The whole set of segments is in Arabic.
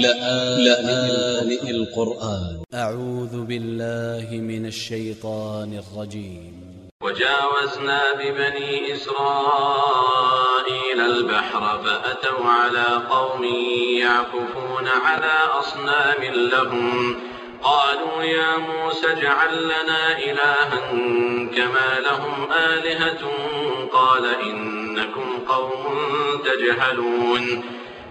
لآن القرآن. أ ع و ذ ب ا ل ل ه من ا ل ش ي ط ا ن ا ل ج ي م وجاوزنا ببني إسرائيل البحر فأتوا على قوم يعكفون على أصنام لهم. قالوا يا موسى اجعل لنا إلها كما لهم آلهة. قال إنكم قوم تجهلون.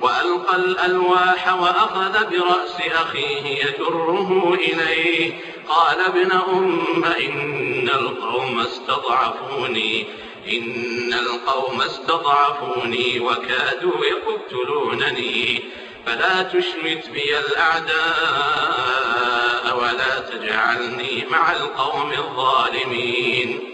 وألقى الألواح وأخذ برأس أخيه يجره إليه. قال ابن أم إن القوم استضعفوني إن القوم استضعفوني وكادوا يقتلونني. فلا تشمت بي الأعداء ولا تجعلني مع القوم الظالمين.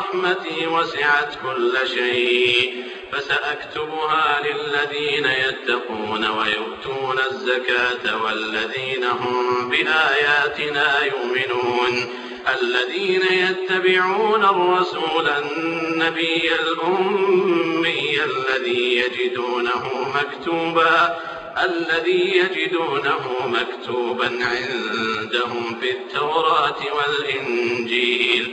ورحمتي وسعت كل شيء فسأكتبها للذين يتقون ويؤتون الزكاة والذين هم بآياتنا يؤمنون. الذين يتبعون الرسول النبي الأمي الذي يجدونه مكتوبا الذي يجدونه مكتوبا عندهم في التوراة والإنجيل.